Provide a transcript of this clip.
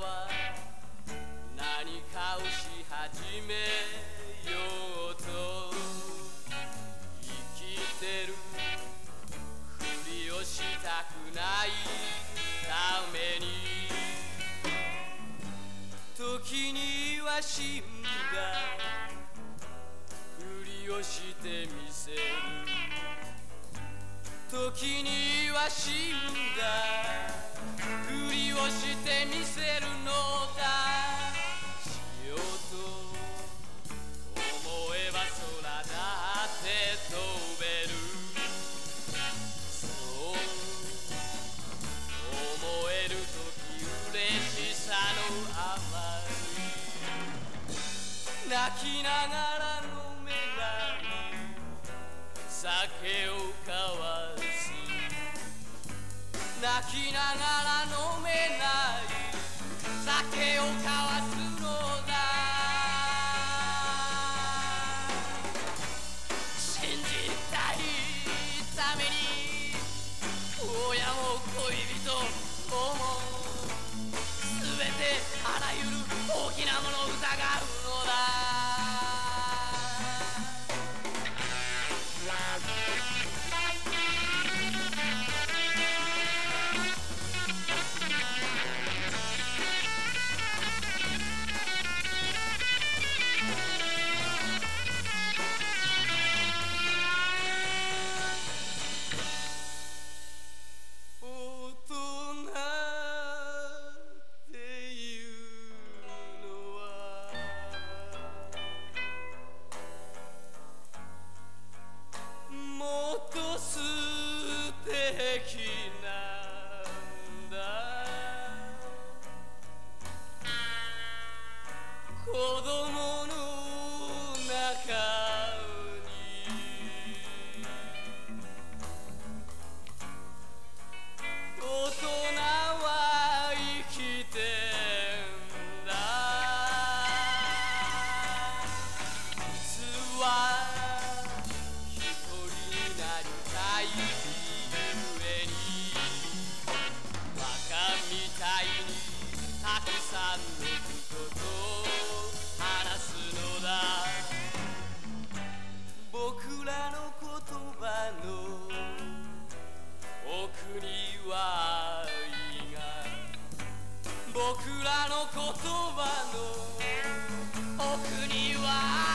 は何かをし始めようと生きてるふりをしたくないために時には死んだふりをしてみせる時には死んだせるのだしようと思えば空だって飛べる。そう思える時嬉しさのあまり。泣きながら飲めない酒を交わす。泣きながら飲めない酒を交わすのだ。信じたいために親も恋人も America. 僕らの言葉の奥には